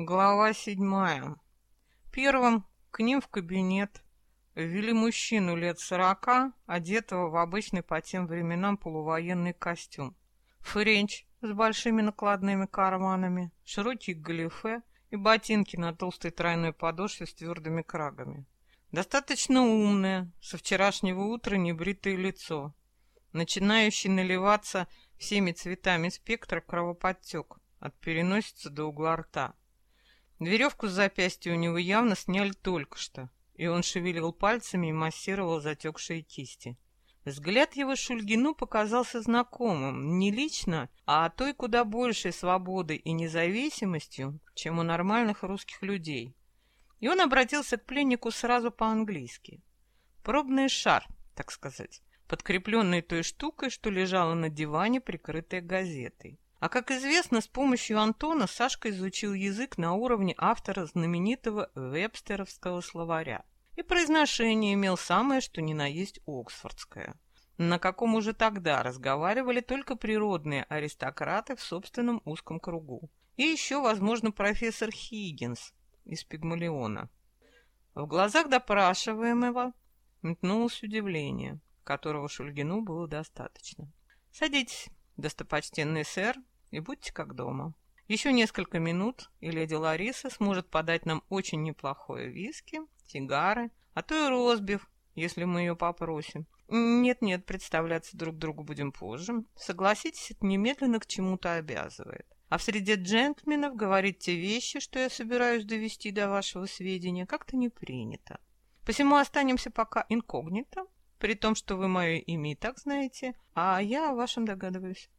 Глава седьмая. Первым к ним в кабинет ввели мужчину лет сорока, одетого в обычный по тем временам полувоенный костюм. Френч с большими накладными карманами, широкие галифе и ботинки на толстой тройной подошве с твердыми крагами. Достаточно умное, со вчерашнего утра небритое лицо, начинающий наливаться всеми цветами спектра кровоподтек от переносицы до угла рта. Веревку с запястья у него явно сняли только что, и он шевелил пальцами и массировал затекшие кисти. Взгляд его Шульгину показался знакомым, не лично, а той куда большей свободой и независимостью, чем у нормальных русских людей. И он обратился к пленнику сразу по-английски. Пробный шар, так сказать, подкрепленный той штукой, что лежала на диване, прикрытая газетой. А как известно, с помощью Антона Сашка изучил язык на уровне автора знаменитого вебстеровского словаря. И произношение имел самое, что ни на есть оксфордское. На каком уже тогда разговаривали только природные аристократы в собственном узком кругу. И еще, возможно, профессор Хиггинс из Пигмалиона. В глазах допрашиваемого метнулось удивление, которого Шульгину было достаточно. «Садитесь», достопочтенный сэр, и будьте как дома. Еще несколько минут, и леди Лариса сможет подать нам очень неплохое виски, сигары, а то и розбив, если мы ее попросим. Нет-нет, представляться друг другу будем позже. Согласитесь, это немедленно к чему-то обязывает. А в среде джентльменов говорить те вещи, что я собираюсь довести до вашего сведения, как-то не принято. Посему останемся пока инкогнито, при том, что вы мое имя и так знаете, а я о вашем догадываюсь.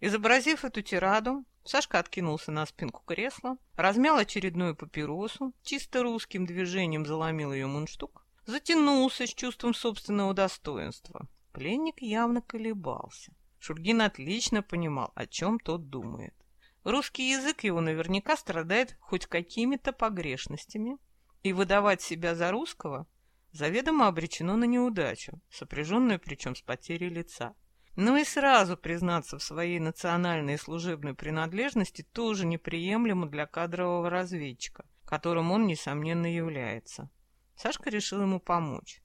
Изобразив эту тираду, Сашка откинулся на спинку кресла, размял очередную папиросу, чисто русским движением заломил ее мундштук, затянулся с чувством собственного достоинства. Пленник явно колебался. Шульгин отлично понимал, о чем тот думает. Русский язык его наверняка страдает хоть какими-то погрешностями, и выдавать себя за русского заведомо обречено на неудачу, сопряженную причем с потерей лица. Но и сразу признаться в своей национальной и служебной принадлежности тоже неприемлемо для кадрового разведчика, которым он, несомненно, является. Сашка решил ему помочь.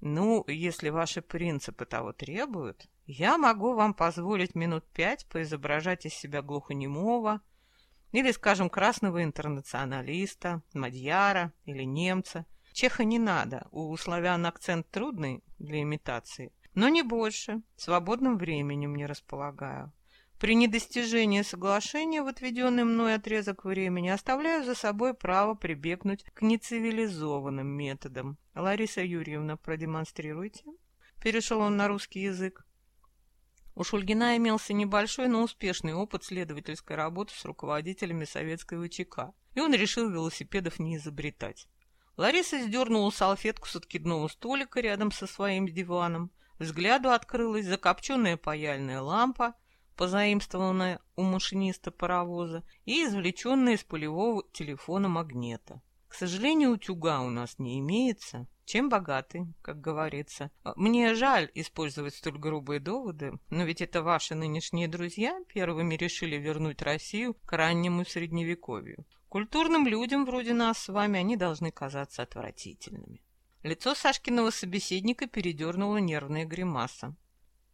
«Ну, если ваши принципы того требуют, я могу вам позволить минут пять поизображать из себя глухонемого или, скажем, красного интернационалиста, мадьяра или немца – Чеха не надо, у славян акцент трудный для имитации, но не больше, свободным временем не располагаю. При недостижении соглашения в отведенный мной отрезок времени оставляю за собой право прибегнуть к нецивилизованным методам. Лариса Юрьевна, продемонстрируйте. Перешел он на русский язык. У Шульгина имелся небольшой, но успешный опыт следовательской работы с руководителями советской ВЧК, и он решил велосипедов не изобретать. Лариса сдернула салфетку с откидного столика рядом со своим диваном. Взгляду открылась закопченная паяльная лампа, позаимствованная у машиниста паровоза, и извлеченная из полевого телефона магнета. К сожалению, утюга у нас не имеется. Чем богаты, как говорится. Мне жаль использовать столь грубые доводы, но ведь это ваши нынешние друзья первыми решили вернуть Россию к раннему средневековью. Культурным людям вроде нас с вами они должны казаться отвратительными. Лицо Сашкиного собеседника передернуло нервная гримаса.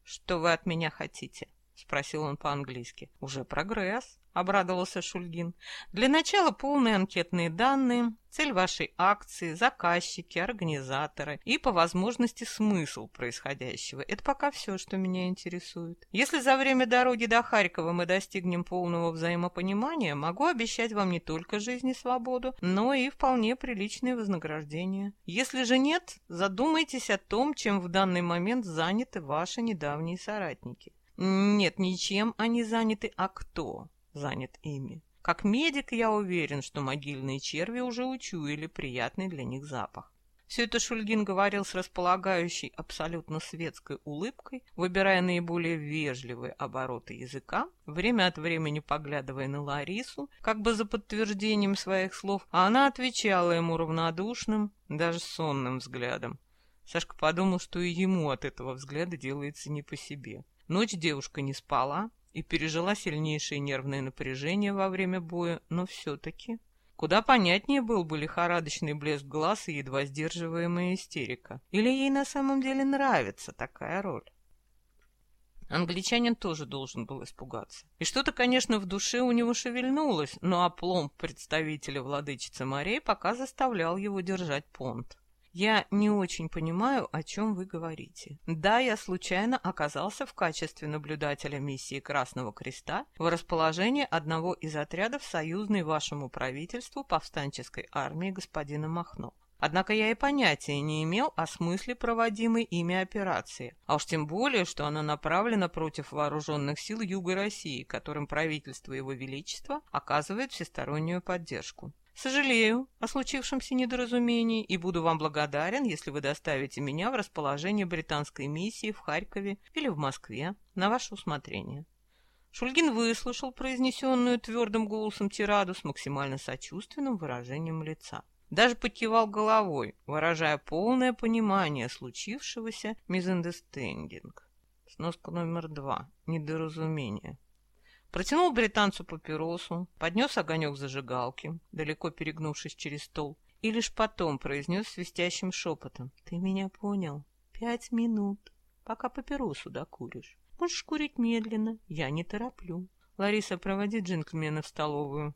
«Что вы от меня хотите?» — спросил он по-английски. «Уже прогресс», — обрадовался Шульгин. «Для начала полные анкетные данные, цель вашей акции, заказчики, организаторы и, по возможности, смысл происходящего. Это пока все, что меня интересует. Если за время дороги до Харькова мы достигнем полного взаимопонимания, могу обещать вам не только жизнь и свободу, но и вполне приличное вознаграждение. Если же нет, задумайтесь о том, чем в данный момент заняты ваши недавние соратники». Нет, ничем они заняты, а кто занят ими. Как медик я уверен, что могильные черви уже учуяли приятный для них запах. Все это Шульгин говорил с располагающей абсолютно светской улыбкой, выбирая наиболее вежливые обороты языка, время от времени поглядывая на Ларису, как бы за подтверждением своих слов, а она отвечала ему равнодушным, даже сонным взглядом. Сашка подумал, что и ему от этого взгляда делается не по себе. Ночь девушка не спала и пережила сильнейшее нервное напряжение во время боя, но все-таки... Куда понятнее был бы лихорадочный блеск глаз и едва сдерживаемая истерика. Или ей на самом деле нравится такая роль? Англичанин тоже должен был испугаться. И что-то, конечно, в душе у него шевельнулось, но опломб представителя владычицы морей пока заставлял его держать понт. Я не очень понимаю, о чем вы говорите. Да, я случайно оказался в качестве наблюдателя миссии Красного Креста в расположении одного из отрядов союзной вашему правительству повстанческой армии господина Махно. Однако я и понятия не имел о смысле проводимой ими операции, а уж тем более, что она направлена против вооруженных сил Юга России, которым правительство Его Величества оказывает всестороннюю поддержку. Сожалею о случившемся недоразумении и буду вам благодарен, если вы доставите меня в расположение британской миссии в Харькове или в Москве на ваше усмотрение. Шульгин выслушал произнесенную твердым голосом тираду с максимально сочувственным выражением лица. Даже покивал головой, выражая полное понимание случившегося мизандестендинг. Сноска номер два. Недоразумение. Протянул британцу папиросу, поднес огонек зажигалки, далеко перегнувшись через стол, и лишь потом произнес свистящим шепотом. «Ты меня понял? Пять минут, пока папиросу докуришь. Можешь курить медленно, я не тороплю. Лариса, проводи джентльмена в столовую.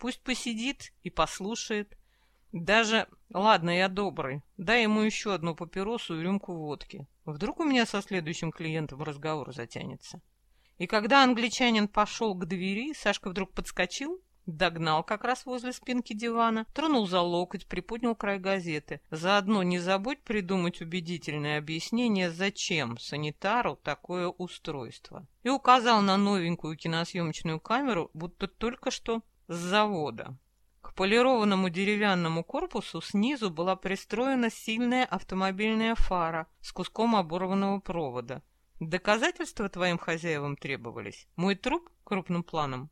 Пусть посидит и послушает. Даже, ладно, я добрый, дай ему еще одну папиросу и рюмку водки. Вдруг у меня со следующим клиентом разговор затянется». И когда англичанин пошел к двери, Сашка вдруг подскочил, догнал как раз возле спинки дивана, тронул за локоть, приподнял край газеты. Заодно не забудь придумать убедительное объяснение, зачем санитару такое устройство. И указал на новенькую киносъемочную камеру, будто только что с завода. К полированному деревянному корпусу снизу была пристроена сильная автомобильная фара с куском оборванного провода. Доказательства твоим хозяевам требовались? Мой труп крупным планом?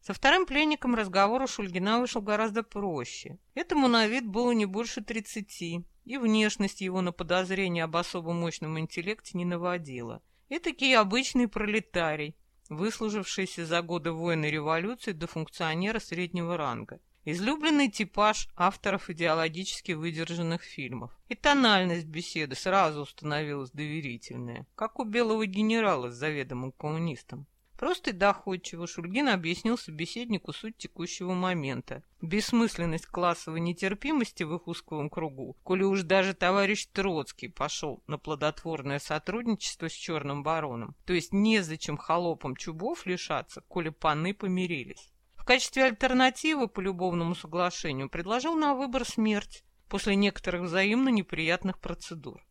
Со вторым пленником разговор у Шульгина вышел гораздо проще. Этому на вид было не больше тридцати, и внешность его на подозрение об особо мощном интеллекте не наводила. Этакий обычный пролетарий, выслужившийся за годы войны революции до функционера среднего ранга. Излюбленный типаж авторов идеологически выдержанных фильмов. И тональность беседы сразу установилась доверительная, как у белого генерала с заведомым коммунистом. Просто и доходчиво Шульгин объяснил собеседнику суть текущего момента. Бессмысленность классовой нетерпимости в их узком кругу, коли уж даже товарищ Троцкий пошел на плодотворное сотрудничество с Черным Бароном. То есть незачем холопам чубов лишаться, коли паны помирились качестве альтернативы по любовному соглашению предложил на выбор смерть после некоторых взаимно неприятных процедур.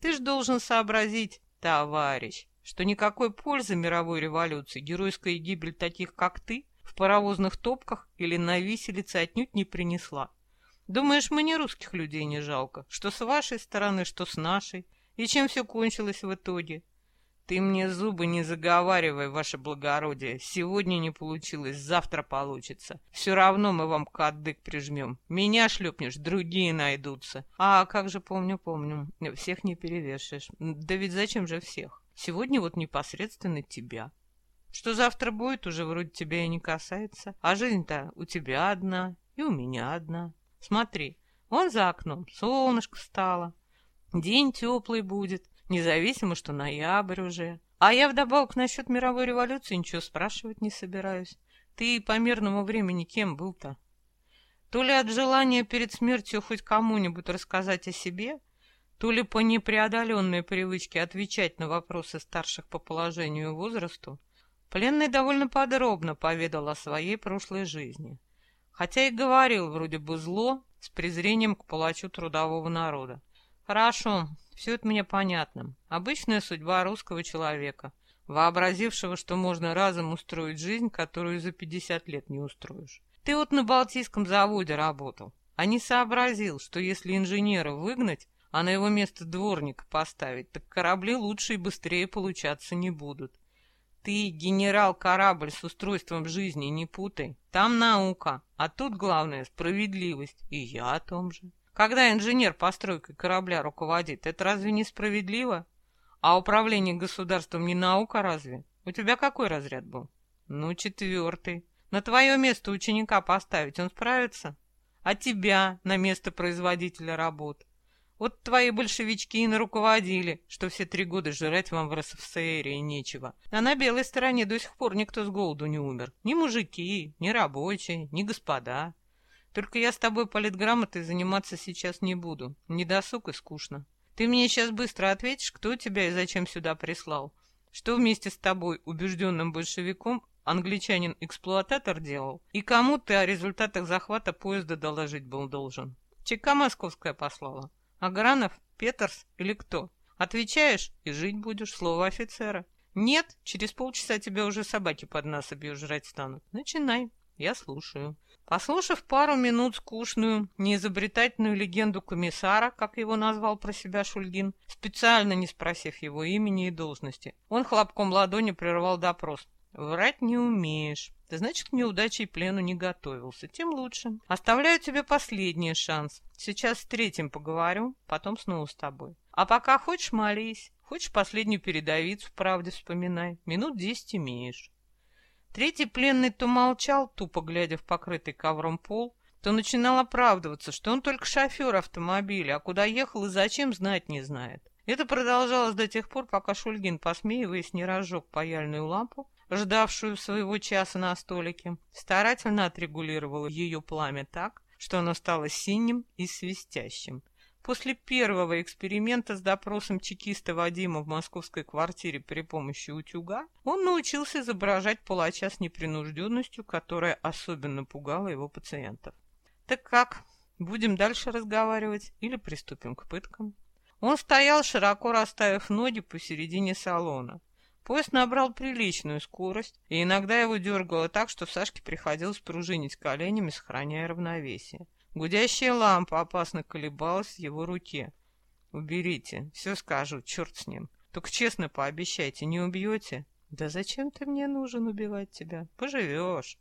Ты ж должен сообразить, товарищ, что никакой пользы мировой революции геройская гибель таких, как ты, в паровозных топках или на виселице отнюдь не принесла. Думаешь, мне русских людей не жалко, что с вашей стороны, что с нашей, и чем все кончилось в итоге? Ты мне зубы не заговаривай, ваше благородие. Сегодня не получилось, завтра получится. Все равно мы вам кадык прижмем. Меня шлепнешь, другие найдутся. А как же помню, помню. Всех не перевешаешь. Да ведь зачем же всех? Сегодня вот непосредственно тебя. Что завтра будет, уже вроде тебя и не касается. А жизнь-то у тебя одна и у меня одна. Смотри, вон за окном солнышко встало. День теплый будет независимо, что ноябрь уже. А я вдобавок насчет мировой революции ничего спрашивать не собираюсь. Ты по мирному времени кем был-то? То ли от желания перед смертью хоть кому-нибудь рассказать о себе, то ли по непреодоленной привычке отвечать на вопросы старших по положению и возрасту, пленный довольно подробно поведал о своей прошлой жизни, хотя и говорил вроде бы зло с презрением к палачу трудового народа. Хорошо, все это мне понятно. Обычная судьба русского человека, вообразившего, что можно разом устроить жизнь, которую за 50 лет не устроишь. Ты вот на Балтийском заводе работал, а не сообразил, что если инженера выгнать, а на его место дворника поставить, так корабли лучше и быстрее получаться не будут. Ты, генерал-корабль с устройством жизни, не путай. Там наука, а тут главное справедливость. И я о том же. Когда инженер постройкой корабля руководит, это разве несправедливо? А управление государством не наука разве? У тебя какой разряд был? Ну, четвертый. На твое место ученика поставить он справится? А тебя на место производителя работ? Вот твои большевички и наруководили, что все три года жрать вам в РСФСР и нечего. А на белой стороне до сих пор никто с голоду не умер. Ни мужики, ни рабочие, ни господа. Только я с тобой политграмотой заниматься сейчас не буду. Не досуг и скучно. Ты мне сейчас быстро ответишь, кто тебя и зачем сюда прислал. Что вместе с тобой, убежденным большевиком, англичанин-эксплуататор делал? И кому ты о результатах захвата поезда доложить был должен? ЧК московская послала. Агранов, Петерс или кто? Отвечаешь и жить будешь, слово офицера. Нет, через полчаса тебя уже собаки под насобью жрать станут. Начинай, я слушаю. Послушав пару минут скучную, неизобретательную легенду комиссара, как его назвал про себя Шульгин, специально не спросив его имени и должности, он хлопком ладони прервал допрос. «Врать не умеешь. Ты, значит, к неудаче и плену не готовился. Тем лучше. Оставляю тебе последний шанс. Сейчас с третьим поговорю, потом снова с тобой. А пока хочешь, молись. Хочешь последнюю передовицу правде вспоминай. Минут десять имеешь». Третий пленный то молчал, тупо глядя в покрытый ковром пол, то начинал оправдываться, что он только шофер автомобиля, а куда ехал и зачем, знать не знает. Это продолжалось до тех пор, пока Шульгин, посмеиваясь, не разжег паяльную лампу, ждавшую своего часа на столике, старательно отрегулировал ее пламя так, что оно стало синим и свистящим, После первого эксперимента с допросом чекиста Вадима в московской квартире при помощи утюга он научился изображать палача с непринужденностью, которая особенно пугала его пациентов. «Так как? Будем дальше разговаривать или приступим к пыткам?» Он стоял, широко расставив ноги посередине салона. Поезд набрал приличную скорость, и иногда его дергало так, что Сашке приходилось пружинить коленями, сохраняя равновесие. Гудящая лампа опасно колебалась в его руке. «Уберите, все скажу, черт с ним. Только честно пообещайте, не убьете?» «Да зачем ты мне нужен убивать тебя? Поживешь».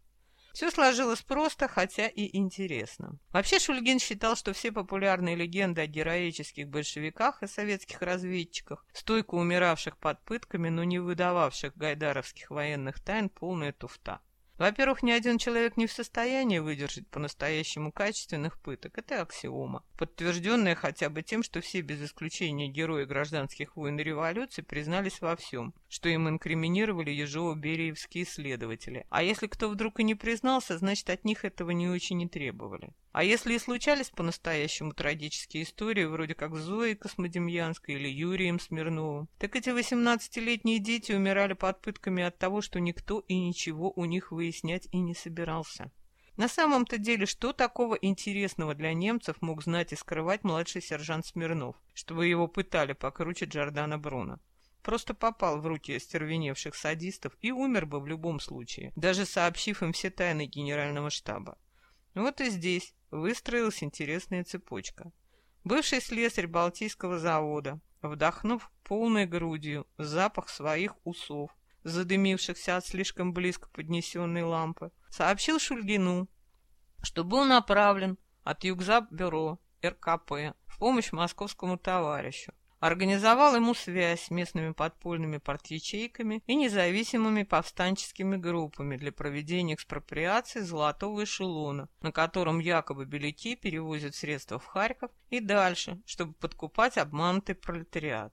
Все сложилось просто, хотя и интересно. Вообще Шульгин считал, что все популярные легенды о героических большевиках и советских разведчиках, стойко умиравших под пытками, но не выдававших гайдаровских военных тайн, полная туфта. Во-первых, ни один человек не в состоянии выдержать по-настоящему качественных пыток. Это аксиома, подтвержденная хотя бы тем, что все без исключения герои гражданских войн и революций признались во всем, что им инкриминировали ежово-бериевские следователи. А если кто вдруг и не признался, значит от них этого не очень и требовали. А если и случались по-настоящему трагические истории, вроде как Зоей Космодемьянской или Юрием Смирновым, так эти 18-летние дети умирали под пытками от того, что никто и ничего у них выяснять и не собирался. На самом-то деле, что такого интересного для немцев мог знать и скрывать младший сержант Смирнов, чтобы его пытали покруче Джордана Бруна? Просто попал в руки остервеневших садистов и умер бы в любом случае, даже сообщив им все тайны генерального штаба. Вот и здесь выстроилась интересная цепочка. Бывший слесарь Балтийского завода, вдохнув полной грудью запах своих усов, задымившихся от слишком близко поднесенной лампы, сообщил Шульгину, что был направлен от Югзап-бюро РКП в помощь московскому товарищу, Организовал ему связь с местными подпольными партячейками и независимыми повстанческими группами для проведения экспроприации золотого эшелона, на котором якобы беляки перевозят средства в Харьков и дальше, чтобы подкупать обманутый пролетариат.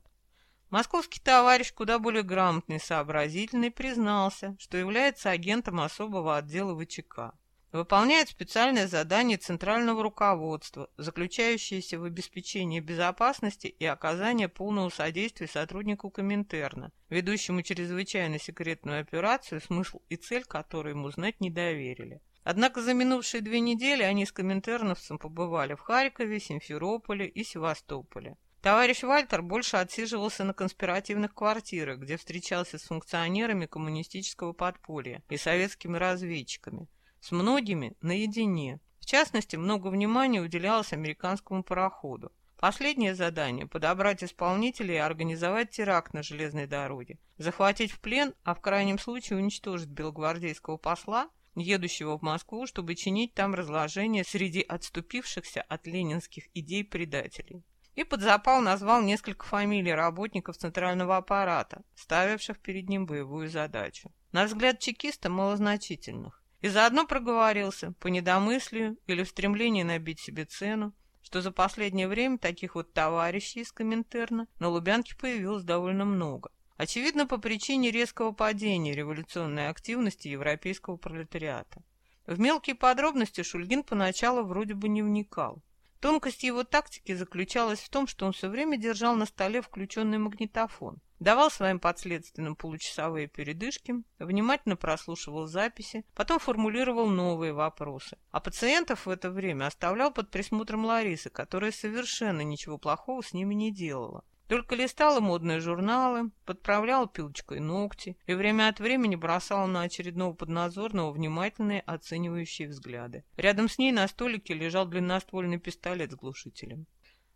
Московский товарищ, куда более грамотный и сообразительный, признался, что является агентом особого отдела ВЧК выполняет специальное задание центрального руководства, заключающееся в обеспечении безопасности и оказании полного содействия сотруднику Коминтерна, ведущему чрезвычайно секретную операцию, смысл и цель которой ему знать не доверили. Однако за минувшие две недели они с коминтерновцем побывали в Харькове, Симферополе и Севастополе. Товарищ Вальтер больше отсиживался на конспиративных квартирах, где встречался с функционерами коммунистического подполья и советскими разведчиками с многими наедине. В частности, много внимания уделялось американскому пароходу. Последнее задание – подобрать исполнителей и организовать теракт на железной дороге, захватить в плен, а в крайнем случае уничтожить белогвардейского посла, едущего в Москву, чтобы чинить там разложение среди отступившихся от ленинских идей предателей. И под запал назвал несколько фамилий работников центрального аппарата, ставивших перед ним боевую задачу. На взгляд чекиста малозначительных. И заодно проговорился, по недомыслию или в стремлении набить себе цену, что за последнее время таких вот товарищей из Коминтерна на Лубянке появилось довольно много. Очевидно, по причине резкого падения революционной активности европейского пролетариата. В мелкие подробности Шульгин поначалу вроде бы не вникал. Тонкость его тактики заключалась в том, что он все время держал на столе включенный магнитофон, давал своим подследственным получасовые передышки, внимательно прослушивал записи, потом формулировал новые вопросы. А пациентов в это время оставлял под присмотром Ларисы, которая совершенно ничего плохого с ними не делала. Только листала модные журналы, подправляла пилочкой ногти и время от времени бросала на очередного подназорного внимательные оценивающие взгляды. Рядом с ней на столике лежал длинноствольный пистолет с глушителем.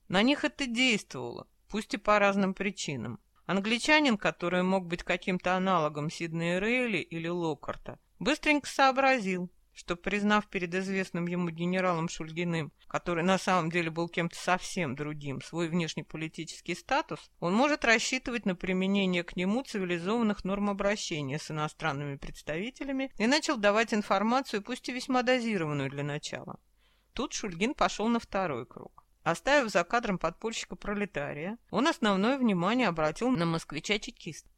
На них это действовало, пусть и по разным причинам. Англичанин, который мог быть каким-то аналогом Сиднея Рейли или Локарта, быстренько сообразил, что, признав перед известным ему генералом Шульгиным, который на самом деле был кем-то совсем другим, свой внешнеполитический статус, он может рассчитывать на применение к нему цивилизованных норм обращения с иностранными представителями и начал давать информацию, пусть и весьма дозированную для начала. Тут Шульгин пошел на второй круг. Оставив за кадром подпольщика-пролетария, он основное внимание обратил на москвича-чекиста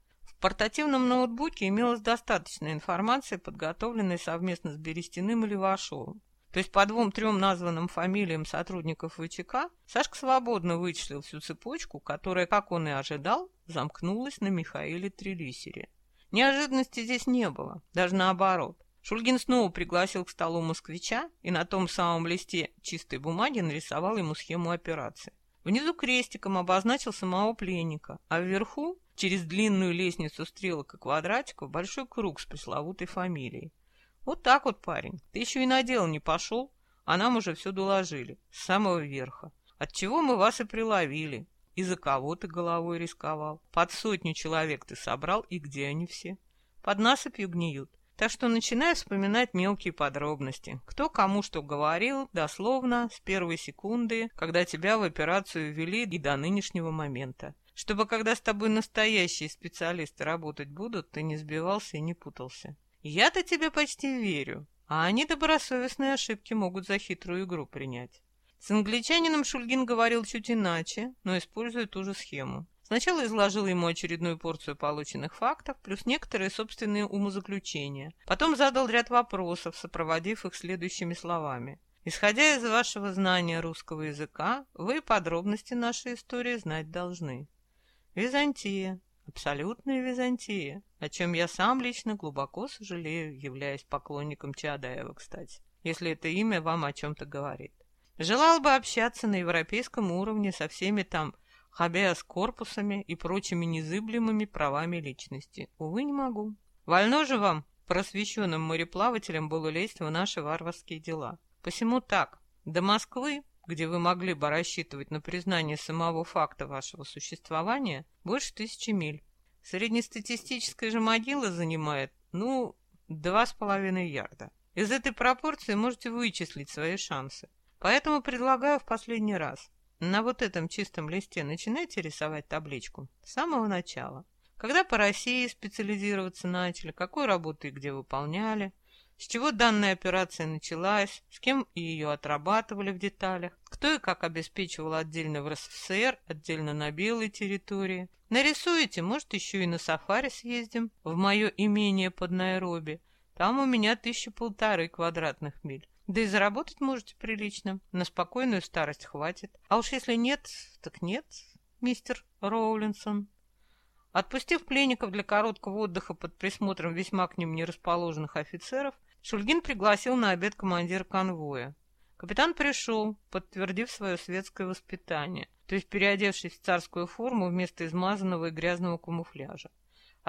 портативном ноутбуке имелось достаточно информации, подготовленной совместно с Берестяным и Левашовым. То есть по двум-трем названным фамилиям сотрудников ВЧК Сашка свободно вычислил всю цепочку, которая, как он и ожидал, замкнулась на Михаиле Трелисере. Неожиданности здесь не было, даже наоборот. Шульгин снова пригласил к столу москвича и на том самом листе чистой бумаги нарисовал ему схему операции. Внизу крестиком обозначил самого пленника, а вверху через длинную лестницу стрелок и квадратиков большой круг с пресловутой фамилией. Вот так вот, парень, ты еще и на дело не пошел, а нам уже все доложили, с самого верха. Отчего мы вас и приловили, и за кого ты головой рисковал. Под сотню человек ты собрал, и где они все? Под насыпью гниют. Так что начинай вспоминать мелкие подробности. Кто кому что говорил, дословно, с первой секунды, когда тебя в операцию ввели и до нынешнего момента чтобы когда с тобой настоящие специалисты работать будут, ты не сбивался и не путался. Я-то тебе почти верю, а они добросовестные ошибки могут за хитрую игру принять. С англичанином Шульгин говорил чуть иначе, но используя ту же схему. Сначала изложил ему очередную порцию полученных фактов, плюс некоторые собственные умозаключения. Потом задал ряд вопросов, сопроводив их следующими словами. Исходя из вашего знания русского языка, вы подробности нашей истории знать должны. Византия. Абсолютная Византия, о чем я сам лично глубоко сожалею, являясь поклонником Чадаева, кстати, если это имя вам о чем-то говорит. Желал бы общаться на европейском уровне со всеми там хабеас-корпусами и прочими незыблемыми правами личности. Увы, не могу. Вольно же вам, просвещенным мореплавателям, было лезть в наши варварские дела. Посему так, до Москвы где вы могли бы рассчитывать на признание самого факта вашего существования, больше тысячи миль. Среднестатистическая же могила занимает, ну, два с половиной ярда. Из этой пропорции можете вычислить свои шансы. Поэтому предлагаю в последний раз. На вот этом чистом листе начинайте рисовать табличку с самого начала. Когда по России специализироваться начали, какую работу и где выполняли, с чего данная операция началась, с кем ее отрабатывали в деталях, кто и как обеспечивал отдельно в РСФСР, отдельно на белой территории. Нарисуете, может, еще и на сафари съездим, в мое имение под Найроби. Там у меня тысяча полторы квадратных миль. Да и заработать можете прилично. На спокойную старость хватит. А уж если нет, так нет, мистер Роулинсон. Отпустив пленников для короткого отдыха под присмотром весьма к ним нерасположенных офицеров, Шульгин пригласил на обед командира конвоя. Капитан пришел, подтвердив свое светское воспитание, то есть переодевшись в царскую форму вместо измазанного и грязного камуфляжа.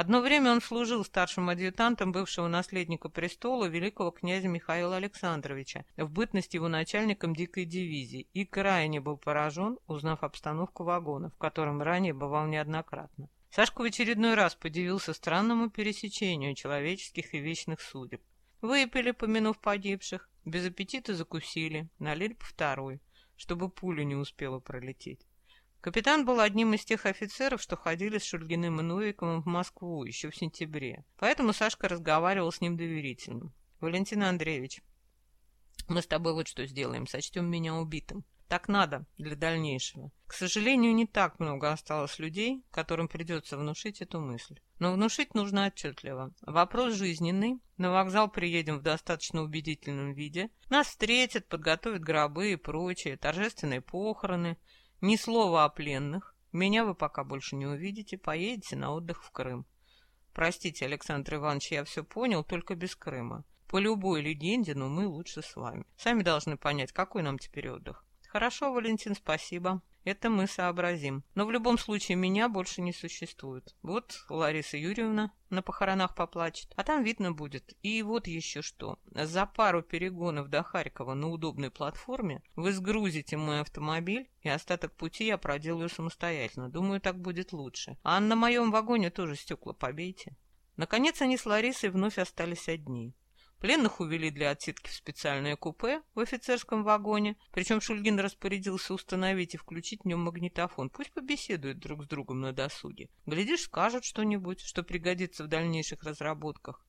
Одно время он служил старшим адъютантом бывшего наследника престола великого князя Михаила Александровича, в бытность его начальником дикой дивизии, и крайне был поражен, узнав обстановку вагона, в котором ранее бывал неоднократно. Сашка в очередной раз подивился странному пересечению человеческих и вечных судеб. Выпили, помянув погибших, без аппетита закусили, налили по второй, чтобы пуля не успела пролететь. Капитан был одним из тех офицеров, что ходили с Шульгиным и Новиковым в Москву еще в сентябре, поэтому Сашка разговаривал с ним доверительно. Валентин Андреевич, мы с тобой вот что сделаем, сочтем меня убитым. Так надо для дальнейшего. К сожалению, не так много осталось людей, которым придется внушить эту мысль. Но внушить нужно отчетливо. Вопрос жизненный. На вокзал приедем в достаточно убедительном виде. Нас встретят, подготовят гробы и прочее, торжественные похороны. Ни слова о пленных. Меня вы пока больше не увидите, поедете на отдых в Крым. Простите, Александр Иванович, я все понял, только без Крыма. По любой легенде, но мы лучше с вами. Сами должны понять, какой нам теперь отдых. Хорошо, Валентин, спасибо. Это мы сообразим. Но в любом случае меня больше не существует. Вот Лариса Юрьевна на похоронах поплачет, а там видно будет. И вот еще что. За пару перегонов до Харькова на удобной платформе вы сгрузите мой автомобиль, и остаток пути я проделаю самостоятельно. Думаю, так будет лучше. А на моем вагоне тоже стекла побейте. Наконец они с Ларисой вновь остались одни. Пленных увели для отсидки в специальное купе в офицерском вагоне, причем Шульгин распорядился установить и включить в нем магнитофон. Пусть побеседуют друг с другом на досуге. Глядишь, скажут что-нибудь, что пригодится в дальнейших разработках.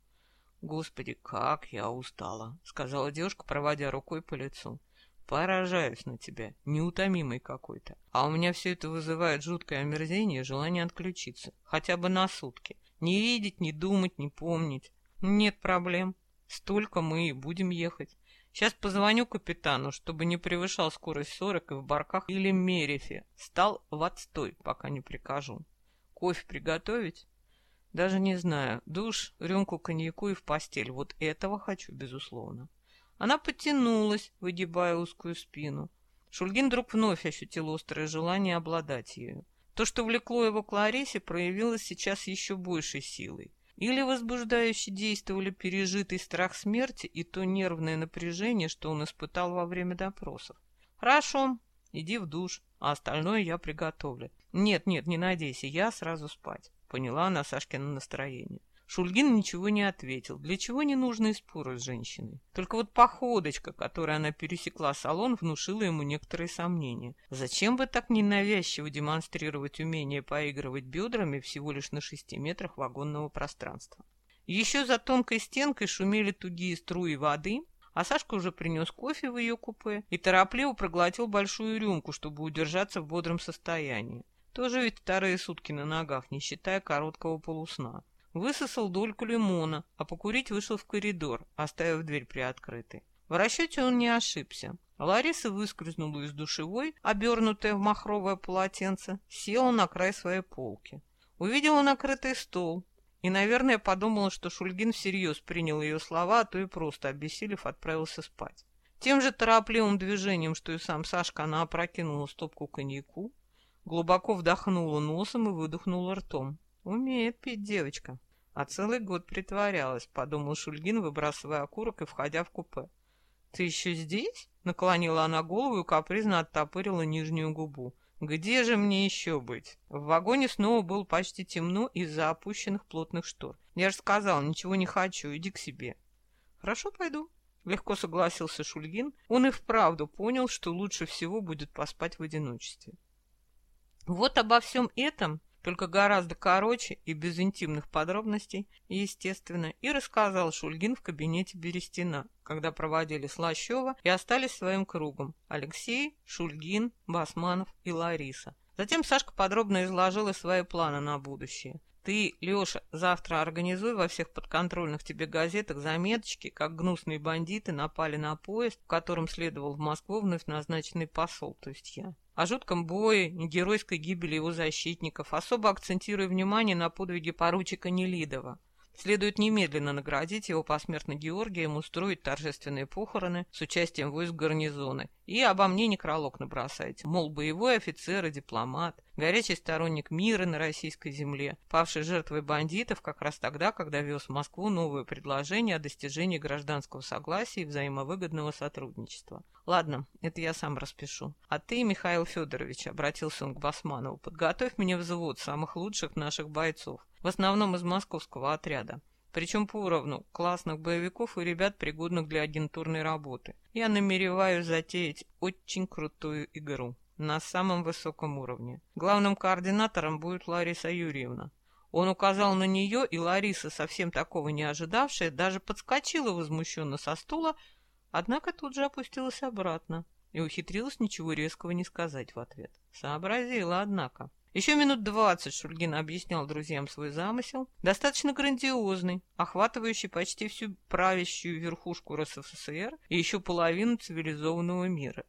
«Господи, как я устала!» — сказала девушка, проводя рукой по лицу. «Поражаюсь на тебя, неутомимый какой-то. А у меня все это вызывает жуткое омерзение и желание отключиться, хотя бы на сутки. Не видеть, не думать, не помнить. Нет проблем. Столько мы и будем ехать. Сейчас позвоню капитану, чтобы не превышал скорость 40 и в Барках или Мерефе. Стал в отстой, пока не прикажу. Кофе приготовить? Даже не знаю. Душ, рюмку коньяку и в постель. Вот этого хочу, безусловно. Она потянулась, выгибая узкую спину. Шульгин вдруг вновь ощутил острое желание обладать ею. То, что влекло его к Ларисе, проявилось сейчас еще большей силой. Или возбуждающе действовали пережитый страх смерти и то нервное напряжение, что он испытал во время допросов. «Хорошо, иди в душ, а остальное я приготовлю». «Нет, нет, не надейся, я сразу спать», — поняла она Сашкино настроение. Шульгин ничего не ответил, для чего не нужны споры с женщиной. Только вот походочка, которой она пересекла салон, внушила ему некоторые сомнения. Зачем бы так ненавязчиво демонстрировать умение поигрывать бедрами всего лишь на шести метрах вагонного пространства? Еще за тонкой стенкой шумели тугие струи воды, а Сашка уже принес кофе в ее купе и торопливо проглотил большую рюмку, чтобы удержаться в бодром состоянии. Тоже ведь вторые сутки на ногах, не считая короткого полусна. Высосал дольку лимона, а покурить вышел в коридор, оставив дверь приоткрытой. В расчете он не ошибся. Лариса выскользнула из душевой, обернутая в махровое полотенце, села на край своей полки. Увидела накрытый стол и, наверное, подумала, что Шульгин всерьез принял ее слова, а то и просто, обессилев, отправился спать. Тем же торопливым движением, что и сам Сашка, она опрокинула стопку коньяку, глубоко вдохнула носом и выдохнула ртом. Умеет пить девочка. А целый год притворялась, подумал Шульгин, выбрасывая окурок и входя в купе. Ты еще здесь? Наклонила она голову и капризно оттопырила нижнюю губу. Где же мне еще быть? В вагоне снова было почти темно из-за опущенных плотных штор. Я же сказал, ничего не хочу, иди к себе. Хорошо, пойду. Легко согласился Шульгин. Он и вправду понял, что лучше всего будет поспать в одиночестве. Вот обо всем этом только гораздо короче и без интимных подробностей, естественно, и рассказал Шульгин в кабинете Берестина, когда проводили Слащева и остались своим кругом Алексей, Шульгин, Басманов и Лариса. Затем Сашка подробно изложила свои планы на будущее. Ты, Леша, завтра организуй во всех подконтрольных тебе газетах заметочки, как гнусные бандиты напали на поезд, в котором следовал в Москву вновь назначенный посол, то есть я. О жутком бое и геройской гибели его защитников, особо акцентируя внимание на подвиге поручика Нелидова. Следует немедленно наградить его посмертно Георгием, устроить торжественные похороны с участием войск гарнизона. И обо мне некролог набросайте. Мол, боевой офицер и дипломат, горячий сторонник мира на российской земле, павший жертвой бандитов как раз тогда, когда вез в Москву новое предложение о достижении гражданского согласия и взаимовыгодного сотрудничества. Ладно, это я сам распишу. А ты, Михаил Федорович, обратился он к Басманову, подготовь мне взвод самых лучших наших бойцов в основном из московского отряда. Причем поровну классных боевиков и ребят, пригодных для агентурной работы. Я намереваюсь затеять очень крутую игру на самом высоком уровне. Главным координатором будет Лариса Юрьевна. Он указал на нее, и Лариса, совсем такого не ожидавшая, даже подскочила возмущенно со стула, однако тут же опустилась обратно и ухитрилась ничего резкого не сказать в ответ. Сообразила, однако. Еще минут двадцать Шульгин объяснял друзьям свой замысел, достаточно грандиозный, охватывающий почти всю правящую верхушку РСФСР и еще половину цивилизованного мира.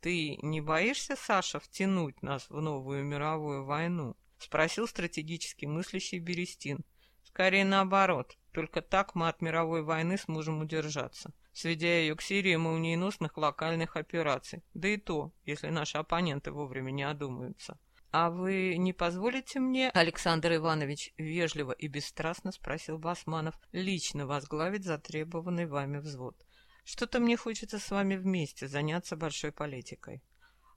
«Ты не боишься, Саша, втянуть нас в новую мировую войну?» — спросил стратегически мыслящий Берестин. «Скорее наоборот, только так мы от мировой войны сможем удержаться, сведя ее к серии молниеносных локальных операций, да и то, если наши оппоненты вовремя не одумаются». «А вы не позволите мне, Александр Иванович, вежливо и бесстрастно спросил Басманов, лично возглавить затребованный вами взвод? Что-то мне хочется с вами вместе заняться большой политикой.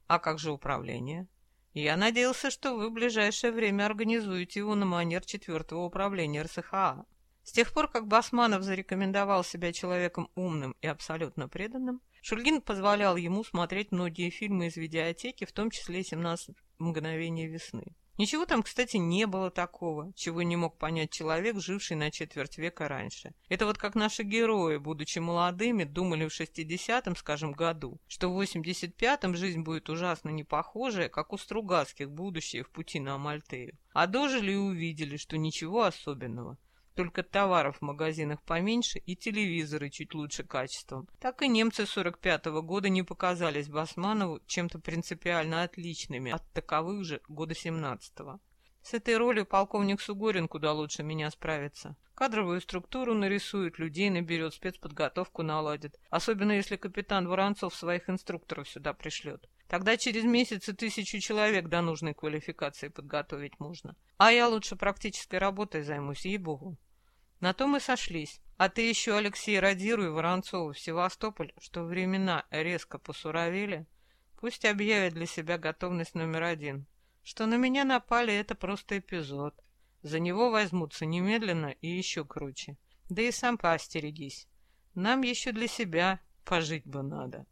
А как же управление? Я надеялся, что вы в ближайшее время организуете его на манер четвертого управления РСХА. С тех пор, как Басманов зарекомендовал себя человеком умным и абсолютно преданным, Шульгин позволял ему смотреть многие фильмы из видеотеки, в том числе «17 мгновений весны». Ничего там, кстати, не было такого, чего не мог понять человек, живший на четверть века раньше. Это вот как наши герои, будучи молодыми, думали в 60-м, скажем, году, что в 85-м жизнь будет ужасно не похожая, как у Стругацких будущее в пути на Амальтею. А дожили и увидели, что ничего особенного. Только товаров в магазинах поменьше и телевизоры чуть лучше качеством. Так и немцы 45-го года не показались Басманову чем-то принципиально отличными от таковых же года 17-го. С этой ролью полковник Сугорин куда лучше меня справится. Кадровую структуру нарисует, людей наберет, спецподготовку наладит. Особенно если капитан Воронцов своих инструкторов сюда пришлет. Тогда через месяц и тысячу человек до нужной квалификации подготовить можно. А я лучше практической работой займусь, ей-богу. На то мы сошлись. А ты еще, Алексей, радируй Воронцову в Севастополь, что времена резко посуровели. Пусть объявят для себя готовность номер один. Что на меня напали, это просто эпизод. За него возьмутся немедленно и еще круче. Да и сам поостерегись. Нам еще для себя пожить бы надо.